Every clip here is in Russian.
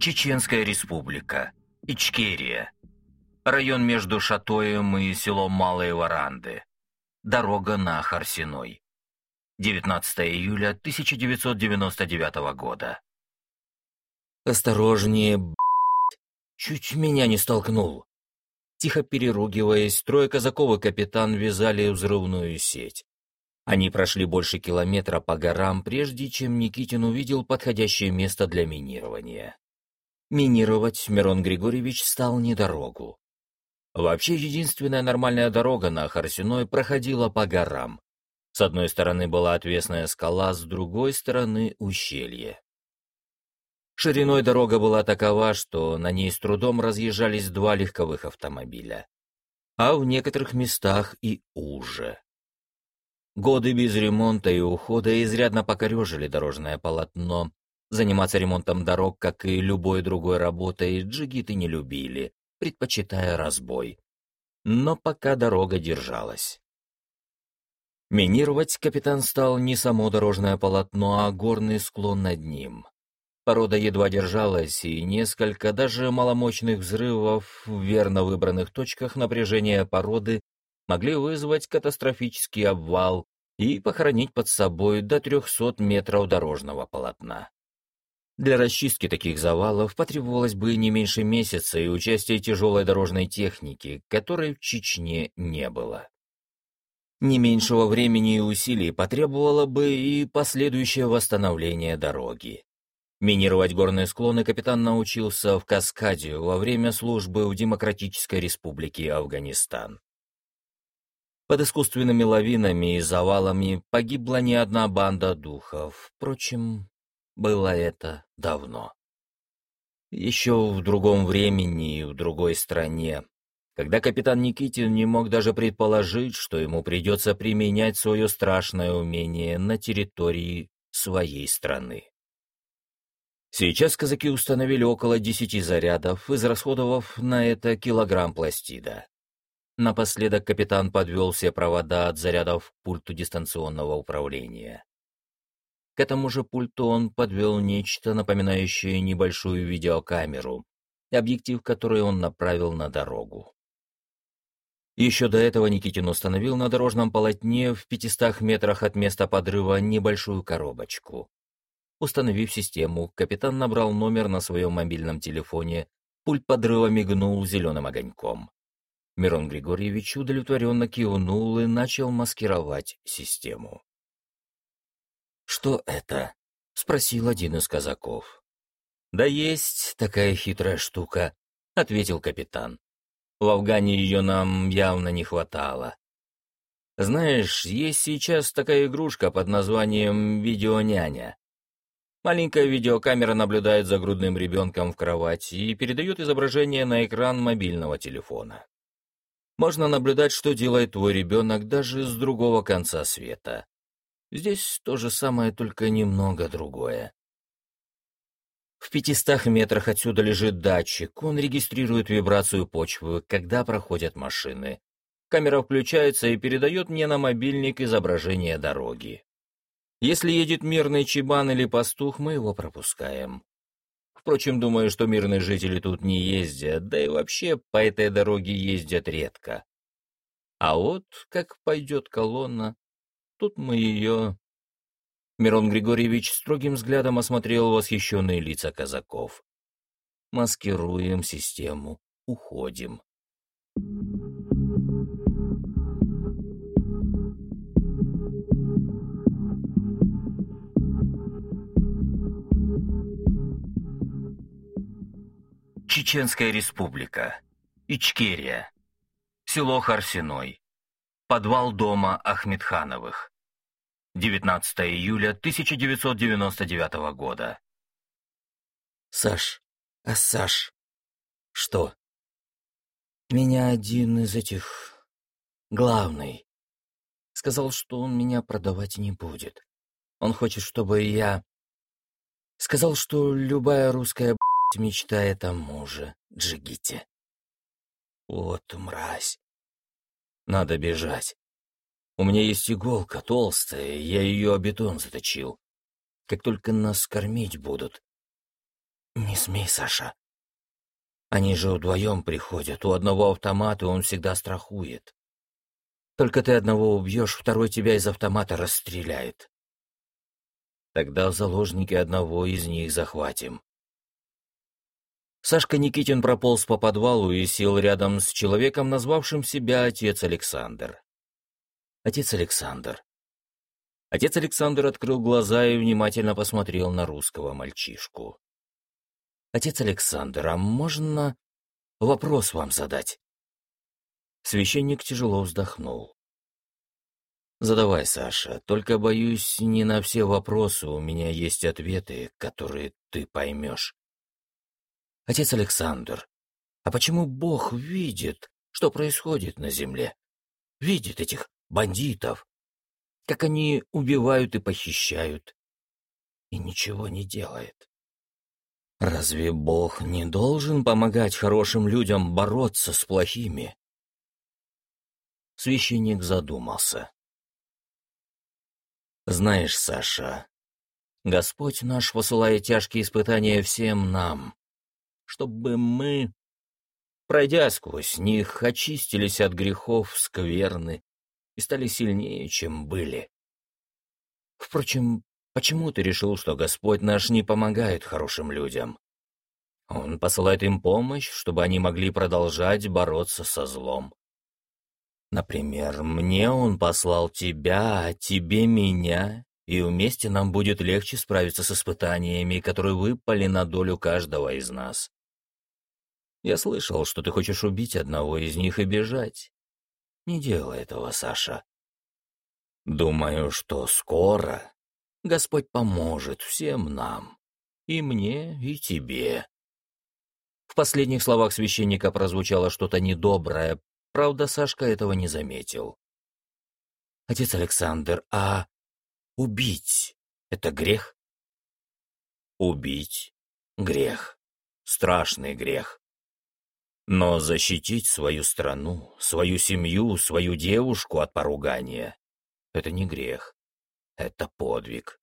Чеченская республика. Ичкерия. Район между Шатоем и селом Малые Варанды. Дорога на Харсиной. 19 июля 1999 года. «Осторожнее! Чуть меня не столкнул!» Тихо переругиваясь, трое казаков и капитан вязали взрывную сеть. Они прошли больше километра по горам, прежде чем Никитин увидел подходящее место для минирования. Минировать Мирон Григорьевич стал не дорогу. Вообще, единственная нормальная дорога на Харсиной проходила по горам. С одной стороны была отвесная скала, с другой стороны — ущелье. Шириной дорога была такова, что на ней с трудом разъезжались два легковых автомобиля, а в некоторых местах и уже. Годы без ремонта и ухода изрядно покорежили дорожное полотно. Заниматься ремонтом дорог, как и любой другой работой, джигиты не любили, предпочитая разбой. Но пока дорога держалась. Минировать капитан стал не само дорожное полотно, а горный склон над ним. Порода едва держалась, и несколько даже маломощных взрывов в верно выбранных точках напряжения породы могли вызвать катастрофический обвал и похоронить под собой до 300 метров дорожного полотна. Для расчистки таких завалов потребовалось бы не меньше месяца и участие тяжелой дорожной техники, которой в Чечне не было. Не меньшего времени и усилий потребовало бы и последующее восстановление дороги. Минировать горные склоны капитан научился в Каскаде во время службы в Демократической Республике Афганистан. Под искусственными лавинами и завалами погибла не одна банда духов. Впрочем, было это давно. Еще в другом времени и в другой стране, когда капитан Никитин не мог даже предположить, что ему придется применять свое страшное умение на территории своей страны. Сейчас казаки установили около десяти зарядов, израсходовав на это килограмм пластида. Напоследок капитан подвел все провода от зарядов к пульту дистанционного управления. К этому же пульту он подвел нечто, напоминающее небольшую видеокамеру, объектив которой он направил на дорогу. Еще до этого Никитин установил на дорожном полотне в 500 метрах от места подрыва небольшую коробочку. Установив систему, капитан набрал номер на своем мобильном телефоне, пульт подрыва мигнул зеленым огоньком. Мирон Григорьевич удовлетворенно кивнул и начал маскировать систему. «Что это?» — спросил один из казаков. «Да есть такая хитрая штука», — ответил капитан. «В Афгане ее нам явно не хватало. Знаешь, есть сейчас такая игрушка под названием «Видеоняня». Маленькая видеокамера наблюдает за грудным ребенком в кровати и передает изображение на экран мобильного телефона. Можно наблюдать, что делает твой ребенок даже с другого конца света. Здесь то же самое, только немного другое. В пятистах метрах отсюда лежит датчик, он регистрирует вибрацию почвы, когда проходят машины. Камера включается и передает мне на мобильник изображение дороги. Если едет мирный чебан или пастух, мы его пропускаем. Впрочем, думаю, что мирные жители тут не ездят, да и вообще по этой дороге ездят редко. А вот как пойдет колонна, Тут мы ее...» Мирон Григорьевич строгим взглядом осмотрел восхищенные лица казаков. «Маскируем систему, уходим». Чеченская республика. Ичкерия. Село Харсиной. Подвал дома Ахмедхановых. 19 июля 1999 года. Саш, а Саш, что? Меня один из этих... главный. Сказал, что он меня продавать не будет. Он хочет, чтобы я... Сказал, что любая русская б***ь мечтает о муже, Джигите. Вот мразь. Надо бежать. У меня есть иголка толстая, я ее о бетон заточил. как только нас кормить будут. Не смей, Саша. Они же вдвоем приходят, у одного автомата он всегда страхует. Только ты одного убьешь, второй тебя из автомата расстреляет. Тогда в заложники одного из них захватим. Сашка Никитин прополз по подвалу и сел рядом с человеком, назвавшим себя отец Александр. Отец Александр. Отец Александр открыл глаза и внимательно посмотрел на русского мальчишку. «Отец Александр, а можно вопрос вам задать?» Священник тяжело вздохнул. «Задавай, Саша, только, боюсь, не на все вопросы у меня есть ответы, которые ты поймешь». «Отец Александр, а почему Бог видит, что происходит на земле? Видит этих бандитов, как они убивают и похищают, и ничего не делает. Разве Бог не должен помогать хорошим людям бороться с плохими? Священник задумался. Знаешь, Саша, Господь наш посылает тяжкие испытания всем нам, чтобы мы, пройдя сквозь них, очистились от грехов скверны и стали сильнее, чем были. Впрочем, почему ты решил, что Господь наш не помогает хорошим людям? Он посылает им помощь, чтобы они могли продолжать бороться со злом. Например, мне он послал тебя, а тебе меня, и вместе нам будет легче справиться с испытаниями, которые выпали на долю каждого из нас. Я слышал, что ты хочешь убить одного из них и бежать. Не делай этого, Саша. Думаю, что скоро Господь поможет всем нам, и мне, и тебе. В последних словах священника прозвучало что-то недоброе, правда, Сашка этого не заметил. Отец Александр, а убить — это грех? Убить — грех, страшный грех. Но защитить свою страну, свою семью, свою девушку от поругания — это не грех, это подвиг.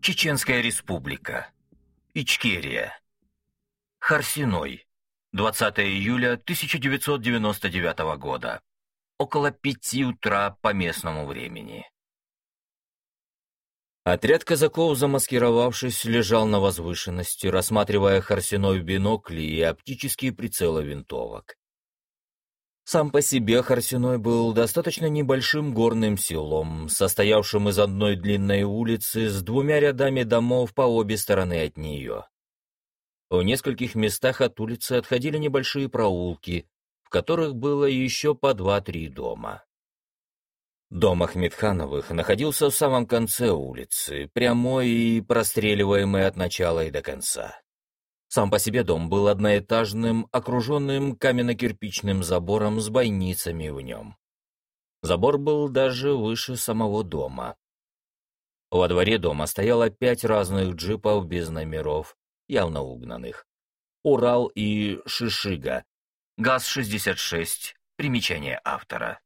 Чеченская республика. Ичкерия. Харсиной. 20 июля 1999 года около пяти утра по местному времени. Отряд казаков, замаскировавшись, лежал на возвышенности, рассматривая Харсиной в бинокле и оптические прицелы винтовок. Сам по себе Харсиной был достаточно небольшим горным селом, состоявшим из одной длинной улицы с двумя рядами домов по обе стороны от нее. В нескольких местах от улицы отходили небольшие проулки, которых было еще по два-три дома. Дом Ахмедхановых находился в самом конце улицы, прямой и простреливаемый от начала и до конца. Сам по себе дом был одноэтажным, окруженным каменно-кирпичным забором с бойницами в нем. Забор был даже выше самого дома. Во дворе дома стояло пять разных джипов без номеров, явно угнанных. Урал и Шишига, ГАЗ-66. Примечание автора.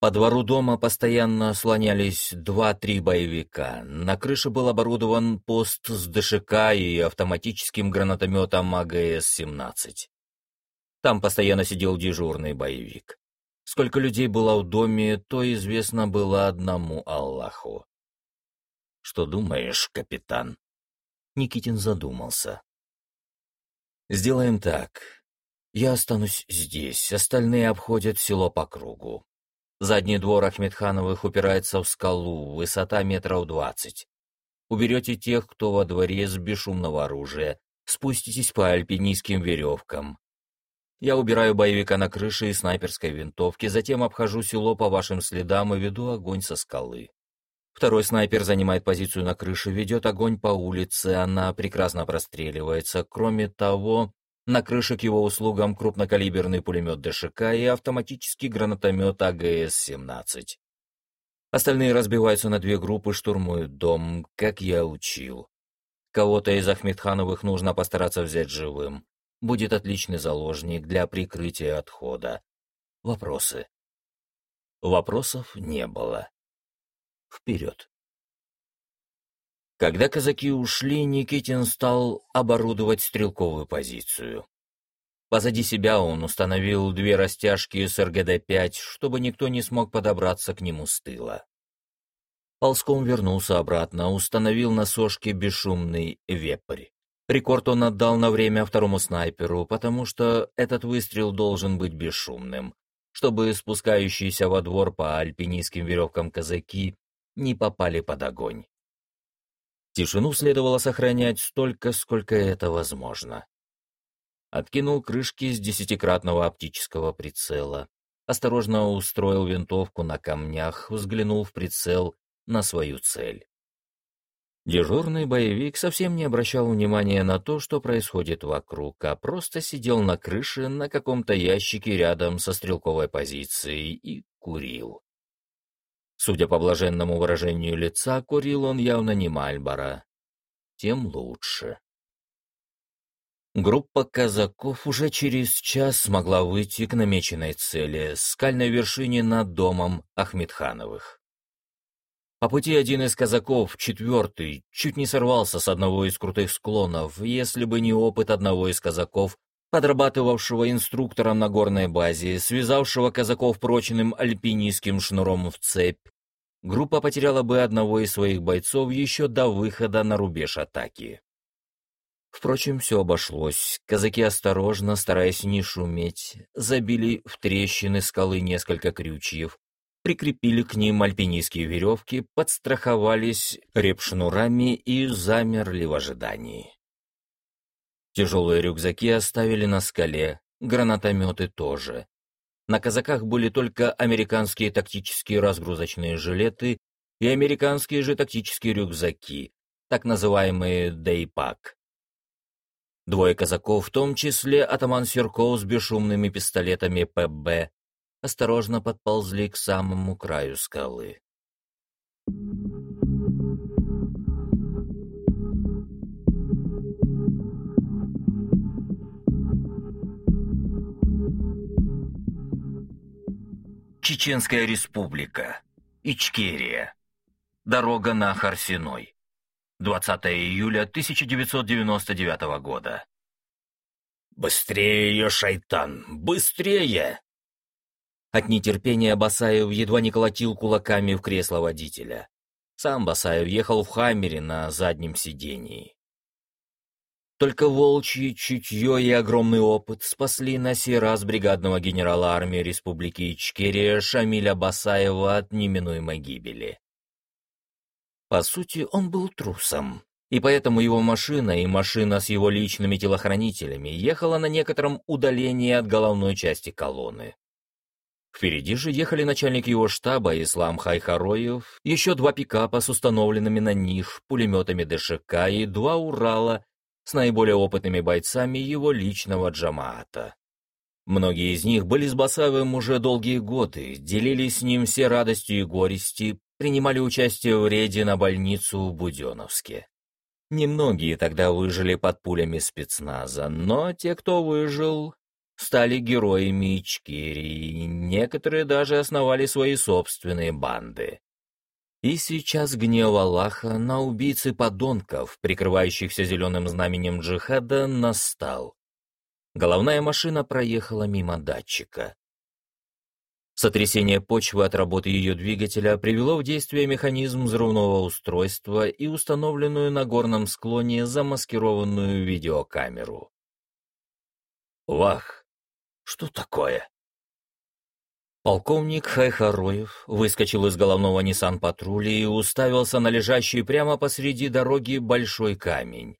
По двору дома постоянно слонялись два-три боевика. На крыше был оборудован пост с ДШК и автоматическим гранатометом АГС-17. Там постоянно сидел дежурный боевик. Сколько людей было в доме, то известно было одному Аллаху. «Что думаешь, капитан?» Никитин задумался. «Сделаем так. Я останусь здесь, остальные обходят село по кругу. Задний двор Ахмедхановых упирается в скалу, высота метров двадцать. Уберете тех, кто во дворе с бесшумного оружия, спуститесь по альпинистским веревкам. Я убираю боевика на крыше и снайперской винтовки, затем обхожу село по вашим следам и веду огонь со скалы. Второй снайпер занимает позицию на крыше, ведет огонь по улице, она прекрасно простреливается. Кроме того, на крыше к его услугам крупнокалиберный пулемет ДШК и автоматический гранатомет АГС-17. Остальные разбиваются на две группы, штурмуют дом, как я учил. Кого-то из Ахмедхановых нужно постараться взять живым. Будет отличный заложник для прикрытия отхода. Вопросы? Вопросов не было. Вперед. Когда казаки ушли, Никитин стал оборудовать стрелковую позицию. Позади себя он установил две растяжки с РГД-5, чтобы никто не смог подобраться к нему с тыла. Ползком вернулся обратно, установил на сошке бесшумный вепрь. Рекорд он отдал на время второму снайперу, потому что этот выстрел должен быть бесшумным, чтобы спускающиеся во двор по альпинистским веревкам казаки не попали под огонь. Тишину следовало сохранять столько, сколько это возможно. Откинул крышки с десятикратного оптического прицела, осторожно устроил винтовку на камнях, взглянул в прицел на свою цель. Дежурный боевик совсем не обращал внимания на то, что происходит вокруг, а просто сидел на крыше на каком-то ящике рядом со стрелковой позицией и курил. Судя по блаженному выражению лица, курил он явно не Мальбора. Тем лучше. Группа казаков уже через час смогла выйти к намеченной цели — скальной вершине над домом Ахмедхановых. По пути один из казаков, четвертый, чуть не сорвался с одного из крутых склонов, если бы не опыт одного из казаков, подрабатывавшего инструктором на горной базе, связавшего казаков прочным альпинистским шнуром в цепь, группа потеряла бы одного из своих бойцов еще до выхода на рубеж атаки. Впрочем, все обошлось. Казаки осторожно, стараясь не шуметь, забили в трещины скалы несколько крючьев, прикрепили к ним альпинистские веревки, подстраховались репшнурами и замерли в ожидании. Тяжелые рюкзаки оставили на скале, гранатометы тоже. На казаках были только американские тактические разгрузочные жилеты и американские же тактические рюкзаки, так называемые «дейпак». Двое казаков, в том числе атаман Серков с бесшумными пистолетами ПБ, осторожно подползли к самому краю скалы. Чеченская республика. Ичкерия. Дорога на Харсиной. 20 июля 1999 года. «Быстрее, шайтан, быстрее!» От нетерпения Басаев едва не колотил кулаками в кресло водителя. Сам Басаев ехал в «Хаммере» на заднем сидении. Только волчье чутье и огромный опыт спасли на сей раз бригадного генерала армии Республики Ичкерия Шамиля Басаева от неминуемой гибели. По сути, он был трусом, и поэтому его машина и машина с его личными телохранителями ехала на некотором удалении от головной части колонны. Впереди же ехали начальник его штаба Ислам Хайхароев, еще два пикапа с установленными на них пулеметами ДШК и два Урала с наиболее опытными бойцами его личного джамаата. Многие из них были с Басавым уже долгие годы, делились с ним все радостью и горести, принимали участие в рейде на больницу в Буденовске. Немногие тогда выжили под пулями спецназа, но те, кто выжил, стали героями Ичкерии, некоторые даже основали свои собственные банды. И сейчас гнев Аллаха на убийцы подонков, прикрывающихся зеленым знаменем джихада, настал. Головная машина проехала мимо датчика. Сотрясение почвы от работы ее двигателя привело в действие механизм взрывного устройства и установленную на горном склоне замаскированную видеокамеру. Вах! Что такое? Полковник Хайхароев выскочил из головного Ниссан-патруля и уставился на лежащий прямо посреди дороги большой камень.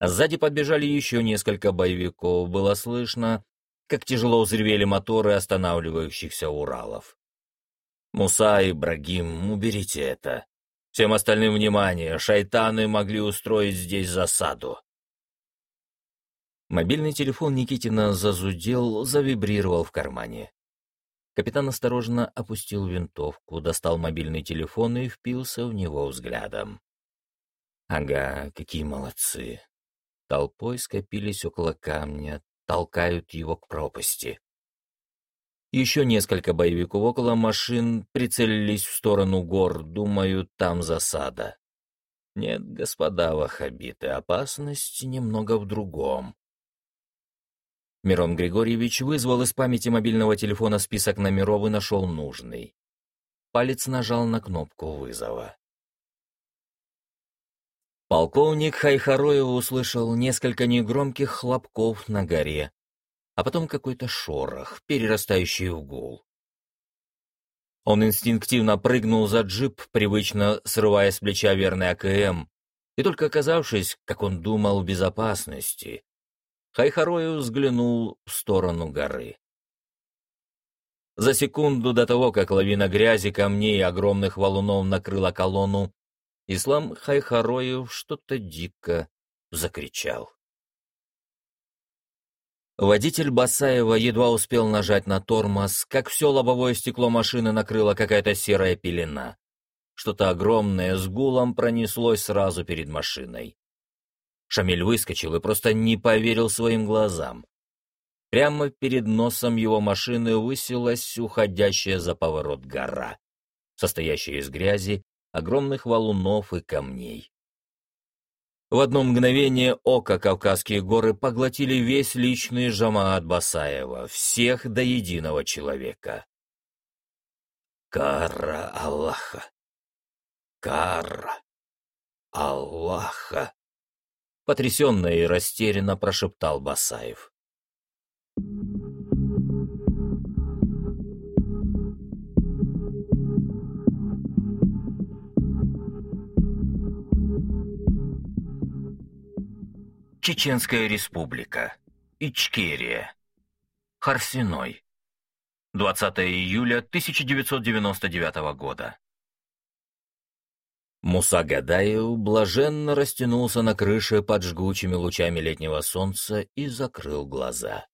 Сзади подбежали еще несколько боевиков, было слышно, как тяжело взревели моторы останавливающихся Уралов. «Муса и Брагим, уберите это. Всем остальным внимание, шайтаны могли устроить здесь засаду». Мобильный телефон Никитина зазудел, завибрировал в кармане. Капитан осторожно опустил винтовку, достал мобильный телефон и впился в него взглядом. Ага, какие молодцы. Толпой скопились около камня, толкают его к пропасти. Еще несколько боевиков около машин прицелились в сторону гор, думаю, там засада. Нет, господа вахабиты, опасность немного в другом. Мирон Григорьевич вызвал из памяти мобильного телефона список номеров и нашел нужный. Палец нажал на кнопку вызова. Полковник Хайхароев услышал несколько негромких хлопков на горе, а потом какой-то шорох, перерастающий в гул. Он инстинктивно прыгнул за джип, привычно срывая с плеча верный АКМ, и только оказавшись, как он думал, в безопасности, Хайхароев взглянул в сторону горы. За секунду до того, как лавина грязи, камней и огромных валунов накрыла колонну, Ислам Хайхароев что-то дико закричал. Водитель Басаева едва успел нажать на тормоз, как все лобовое стекло машины накрыло какая-то серая пелена. Что-то огромное с гулом пронеслось сразу перед машиной. Шамиль выскочил и просто не поверил своим глазам. Прямо перед носом его машины высилась уходящая за поворот гора, состоящая из грязи огромных валунов и камней. В одно мгновение ока Кавказские горы поглотили весь личный жамаат Басаева, всех до единого человека. Кара Аллаха! Кара Аллаха! Потрясенно и растерянно прошептал Басаев. Чеченская республика. Ичкерия. Харсиной. 20 июля 1999 года. Муса Гадаев блаженно растянулся на крыше под жгучими лучами летнего солнца и закрыл глаза.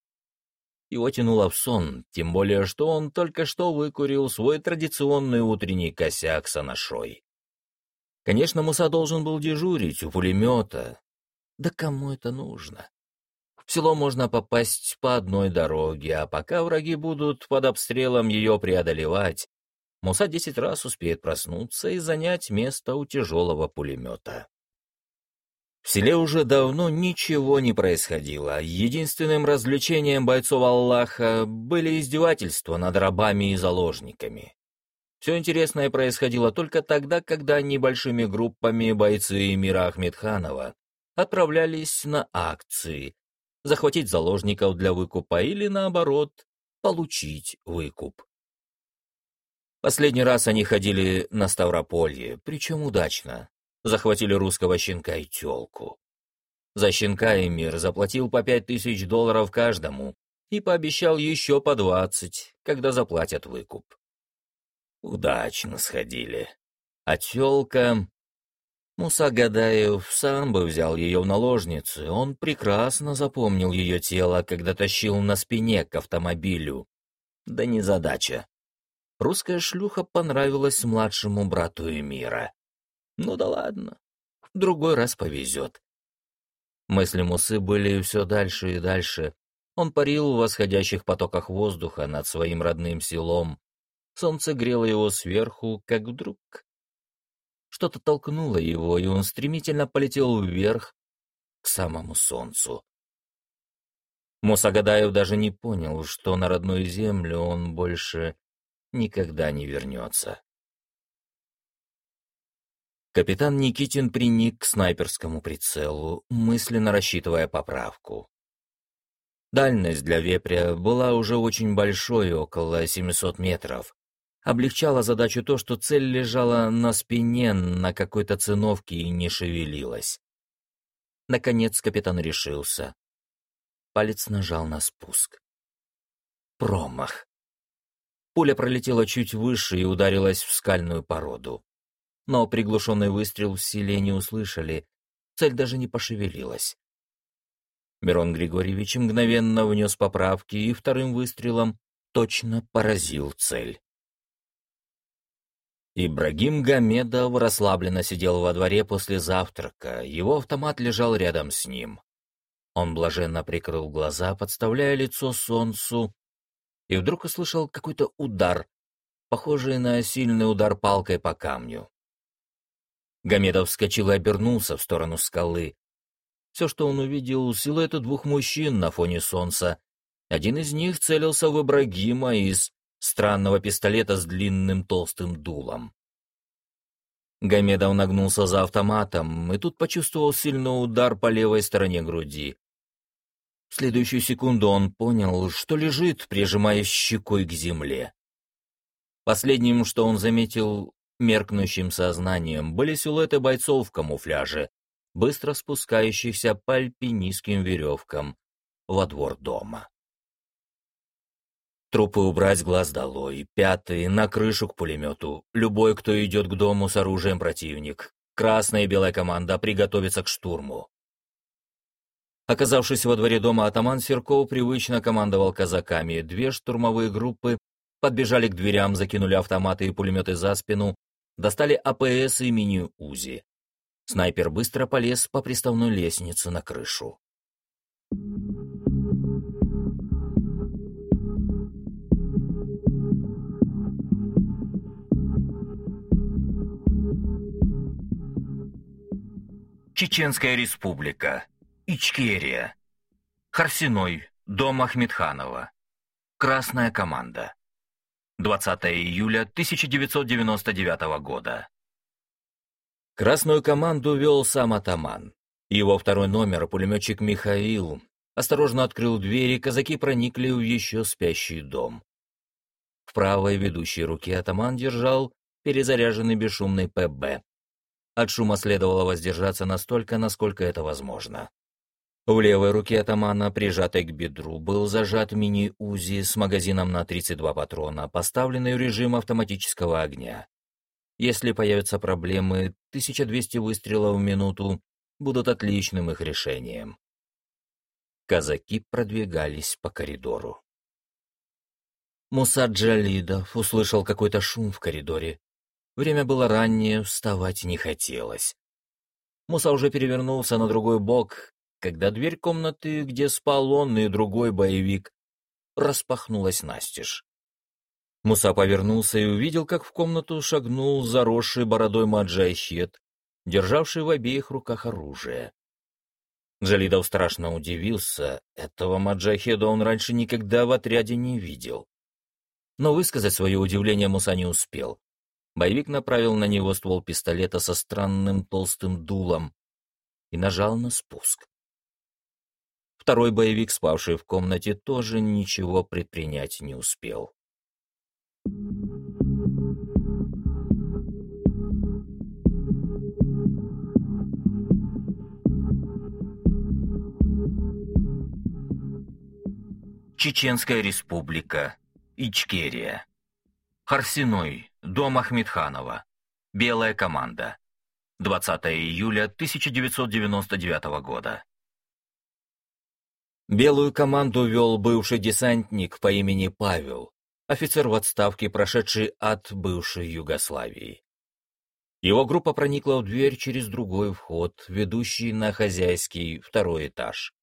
Его тянуло в сон, тем более, что он только что выкурил свой традиционный утренний косяк с анашой. Конечно, Муса должен был дежурить у пулемета, да кому это нужно? В село можно попасть по одной дороге, а пока враги будут под обстрелом ее преодолевать, Муса десять раз успеет проснуться и занять место у тяжелого пулемета. В селе уже давно ничего не происходило. Единственным развлечением бойцов Аллаха были издевательства над рабами и заложниками. Все интересное происходило только тогда, когда небольшими группами бойцы Мира Ахмедханова отправлялись на акции, захватить заложников для выкупа или, наоборот, получить выкуп. Последний раз они ходили на Ставрополье, причем удачно. Захватили русского щенка и тёлку. За щенка Эмир заплатил по пять тысяч долларов каждому и пообещал еще по двадцать, когда заплатят выкуп. Удачно сходили. А тёлка Муса Гадаев сам бы взял ее в наложницы, он прекрасно запомнил ее тело, когда тащил на спине к автомобилю. Да не задача. Русская шлюха понравилась младшему брату Эмира. Ну да ладно, в другой раз повезет. Мысли Мусы были все дальше и дальше. Он парил в восходящих потоках воздуха над своим родным селом. Солнце грело его сверху, как вдруг что-то толкнуло его, и он стремительно полетел вверх, к самому солнцу. Мусагадаев даже не понял, что на родную землю он больше никогда не вернется. Капитан Никитин приник к снайперскому прицелу, мысленно рассчитывая поправку. Дальность для вепря была уже очень большой, около 700 метров, Облегчало задачу то, что цель лежала на спине на какой-то циновке и не шевелилась. Наконец капитан решился. Палец нажал на спуск. Промах. Пуля пролетела чуть выше и ударилась в скальную породу. Но приглушенный выстрел в селе не услышали, цель даже не пошевелилась. Мирон Григорьевич мгновенно внес поправки и вторым выстрелом точно поразил цель. Ибрагим Гамедов расслабленно сидел во дворе после завтрака, его автомат лежал рядом с ним. Он блаженно прикрыл глаза, подставляя лицо солнцу, и вдруг услышал какой-то удар, похожий на сильный удар палкой по камню. Гамедов вскочил и обернулся в сторону скалы. Все, что он увидел, силуэты двух мужчин на фоне солнца. Один из них целился в Ибрагима из странного пистолета с длинным толстым дулом. Гамедов нагнулся за автоматом и тут почувствовал сильный удар по левой стороне груди. В следующую секунду он понял, что лежит, прижимаясь щекой к земле. Последним, что он заметил меркнущим сознанием, были силуэты бойцов в камуфляже, быстро спускающихся по альпинистским веревкам во двор дома. Трупы убрать глаз долой. Пятый, на крышу к пулемету. Любой, кто идет к дому с оружием противник. Красная и белая команда приготовиться к штурму. Оказавшись во дворе дома, атаман Серков привычно командовал казаками. Две штурмовые группы подбежали к дверям, закинули автоматы и пулеметы за спину, достали АПС и мини-УЗИ. Снайпер быстро полез по приставной лестнице на крышу. Чеченская республика. Ичкерия. Харсиной. Дом Ахмедханова. Красная команда. 20 июля 1999 года. Красную команду вел сам атаман. Его второй номер, пулеметчик Михаил, осторожно открыл дверь, и казаки проникли в еще спящий дом. В правой ведущей руке атаман держал перезаряженный бесшумный ПБ, от шума следовало воздержаться настолько, насколько это возможно. В левой руке атамана, прижатой к бедру, был зажат мини-УЗИ с магазином на 32 патрона, поставленный в режим автоматического огня. Если появятся проблемы, 1200 выстрелов в минуту будут отличным их решением. Казаки продвигались по коридору. Муса Джалидов услышал какой-то шум в коридоре Время было раннее, вставать не хотелось. Муса уже перевернулся на другой бок, когда дверь комнаты, где спал он и другой боевик, распахнулась настежь. Муса повернулся и увидел, как в комнату шагнул заросший бородой маджахет, державший в обеих руках оружие. Джалидов страшно удивился, этого маджахеда он раньше никогда в отряде не видел. Но высказать свое удивление Муса не успел. Боевик направил на него ствол пистолета со странным толстым дулом и нажал на спуск. Второй боевик, спавший в комнате, тоже ничего предпринять не успел. Чеченская республика. Ичкерия. Харсиной. Дом Ахмедханова. Белая команда. 20 июля 1999 года. Белую команду вел бывший десантник по имени Павел, офицер в отставке, прошедший от бывшей Югославии. Его группа проникла в дверь через другой вход, ведущий на хозяйский второй этаж.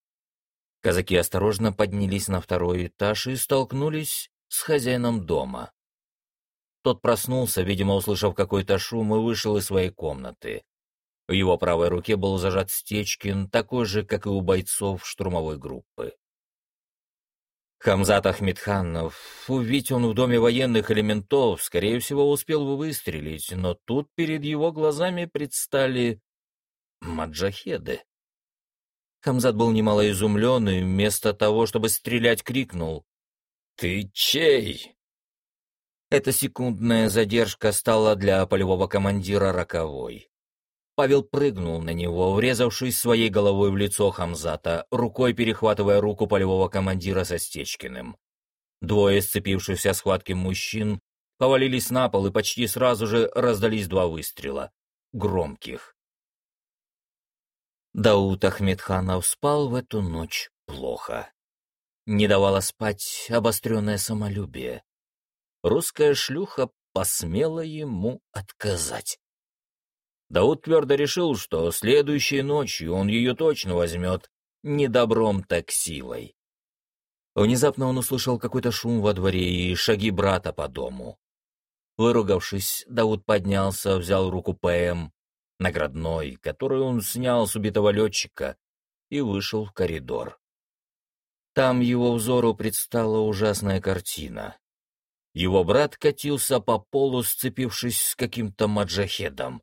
Казаки осторожно поднялись на второй этаж и столкнулись с хозяином дома. Тот проснулся, видимо, услышав какой-то шум, и вышел из своей комнаты. В его правой руке был зажат Стечкин, такой же, как и у бойцов штурмовой группы. Хамзат Ахмедханов, увидеть он в доме военных элементов, скорее всего, успел бы выстрелить, но тут перед его глазами предстали маджахеды. Хамзат был немало изумлен и вместо того, чтобы стрелять, крикнул «Ты чей?» Эта секундная задержка стала для полевого командира роковой. Павел прыгнул на него, врезавшись своей головой в лицо Хамзата, рукой перехватывая руку полевого командира со Стечкиным. Двое сцепившихся схватки мужчин повалились на пол, и почти сразу же раздались два выстрела. Громких. Дауд Ахмедханов спал в эту ночь плохо. Не давало спать обостренное самолюбие. Русская шлюха посмела ему отказать. Дауд твердо решил, что следующей ночью он ее точно возьмет, не добром, так силой. Внезапно он услышал какой-то шум во дворе и шаги брата по дому. Выругавшись, Дауд поднялся, взял руку ПМ, наградной, которую он снял с убитого летчика, и вышел в коридор. Там его взору предстала ужасная картина. Его брат катился по полу, сцепившись с каким-то маджахедом.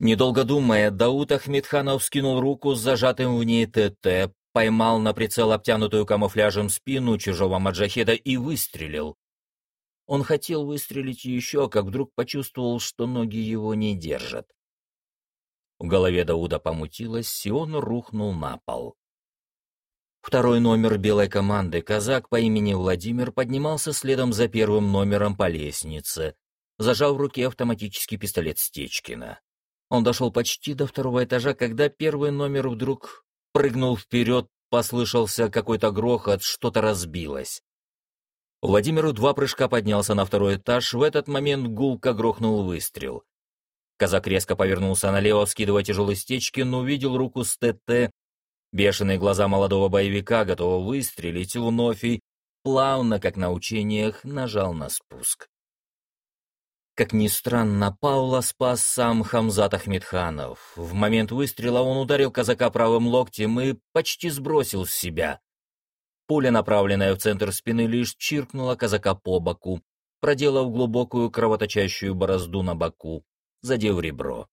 Недолго думая, Дауд Ахмедханов скинул руку с зажатым в ней ТТ, поймал на прицел обтянутую камуфляжем спину чужого маджахеда и выстрелил. Он хотел выстрелить еще, как вдруг почувствовал, что ноги его не держат. В голове Дауда помутилось, и он рухнул на пол. Второй номер белой команды, казак по имени Владимир, поднимался следом за первым номером по лестнице, зажав в руке автоматический пистолет Стечкина. Он дошел почти до второго этажа, когда первый номер вдруг прыгнул вперед, послышался какой-то грохот, что-то разбилось. Владимиру два прыжка поднялся на второй этаж, в этот момент гулко грохнул выстрел. Казак резко повернулся налево, вскидывая тяжелый стечки, но увидел руку с ТТ. Бешеные глаза молодого боевика, готового выстрелить вновь и, плавно, как на учениях, нажал на спуск. Как ни странно, Паула спас сам Хамзат Ахмедханов. В момент выстрела он ударил казака правым локтем и почти сбросил с себя. Пуля, направленная в центр спины, лишь чиркнула казака по боку, проделав глубокую кровоточащую борозду на боку, задев ребро.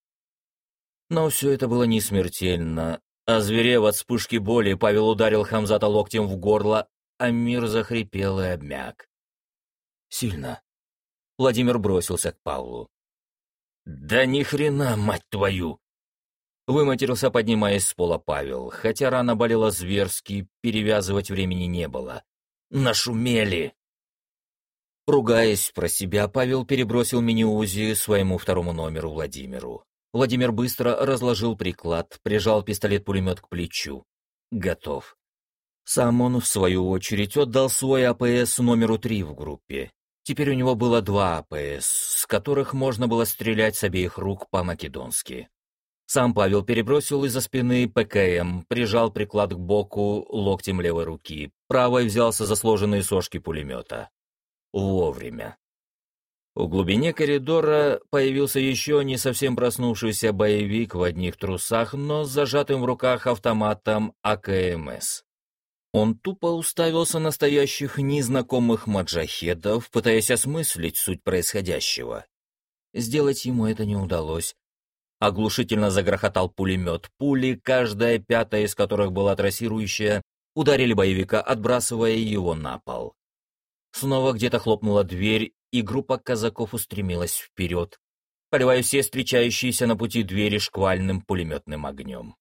Но все это было не смертельно. Озверев от вспышки боли, Павел ударил Хамзата локтем в горло, а мир захрипел и обмяк. Сильно, Владимир бросился к Павлу. «Да ни хрена, мать твою!» Выматерился, поднимаясь с пола Павел, хотя рана болела зверски, перевязывать времени не было. «Нашумели!» Ругаясь про себя, Павел перебросил мини-УЗИ своему второму номеру Владимиру. Владимир быстро разложил приклад, прижал пистолет-пулемет к плечу. Готов. Сам он, в свою очередь, отдал свой АПС номеру три в группе. Теперь у него было два АПС, с которых можно было стрелять с обеих рук по-македонски. Сам Павел перебросил из-за спины ПКМ, прижал приклад к боку локтем левой руки, правой взялся за сложенные сошки пулемета. Вовремя. В глубине коридора появился еще не совсем проснувшийся боевик в одних трусах, но с зажатым в руках автоматом АКМС. Он тупо уставился на стоящих незнакомых маджахедов, пытаясь осмыслить суть происходящего. Сделать ему это не удалось. Оглушительно загрохотал пулемет. Пули, каждая пятая из которых была трассирующая, ударили боевика, отбрасывая его на пол. Снова где-то хлопнула дверь, и группа казаков устремилась вперед, поливая все встречающиеся на пути двери шквальным пулеметным огнем.